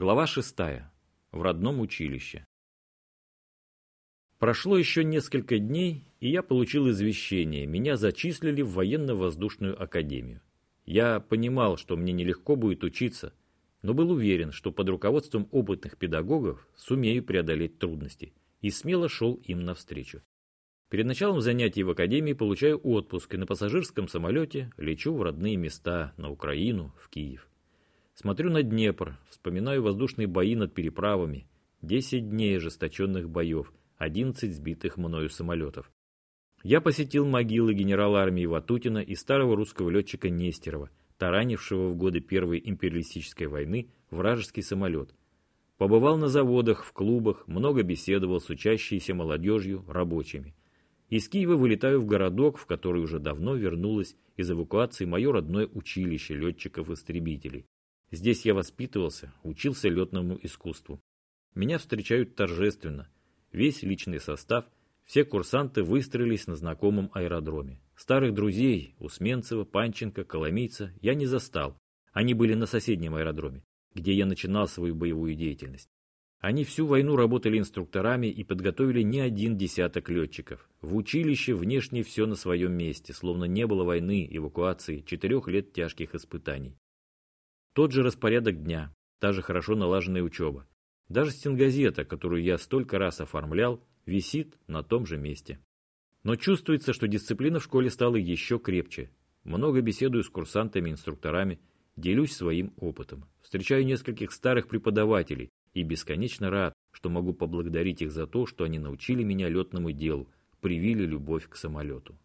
Глава 6. В родном училище. Прошло еще несколько дней, и я получил извещение. Меня зачислили в военно-воздушную академию. Я понимал, что мне нелегко будет учиться, но был уверен, что под руководством опытных педагогов сумею преодолеть трудности, и смело шел им навстречу. Перед началом занятий в академии получаю отпуск и на пассажирском самолете лечу в родные места, на Украину, в Киев. Смотрю на Днепр, вспоминаю воздушные бои над переправами, 10 дней ожесточенных боев, 11 сбитых мною самолетов. Я посетил могилы генерала армии Ватутина и старого русского летчика Нестерова, таранившего в годы Первой империалистической войны вражеский самолет. Побывал на заводах, в клубах, много беседовал с учащейся молодежью, рабочими. Из Киева вылетаю в городок, в который уже давно вернулось из эвакуации мое родное училище летчиков-истребителей. Здесь я воспитывался, учился летному искусству. Меня встречают торжественно. Весь личный состав, все курсанты выстроились на знакомом аэродроме. Старых друзей, Усменцева, Панченко, Коломийца, я не застал. Они были на соседнем аэродроме, где я начинал свою боевую деятельность. Они всю войну работали инструкторами и подготовили не один десяток летчиков. В училище внешне все на своем месте, словно не было войны, эвакуации, четырех лет тяжких испытаний. Тот же распорядок дня, та же хорошо налаженная учеба. Даже стенгазета, которую я столько раз оформлял, висит на том же месте. Но чувствуется, что дисциплина в школе стала еще крепче. Много беседую с курсантами-инструкторами, делюсь своим опытом. Встречаю нескольких старых преподавателей и бесконечно рад, что могу поблагодарить их за то, что они научили меня летному делу, привили любовь к самолету.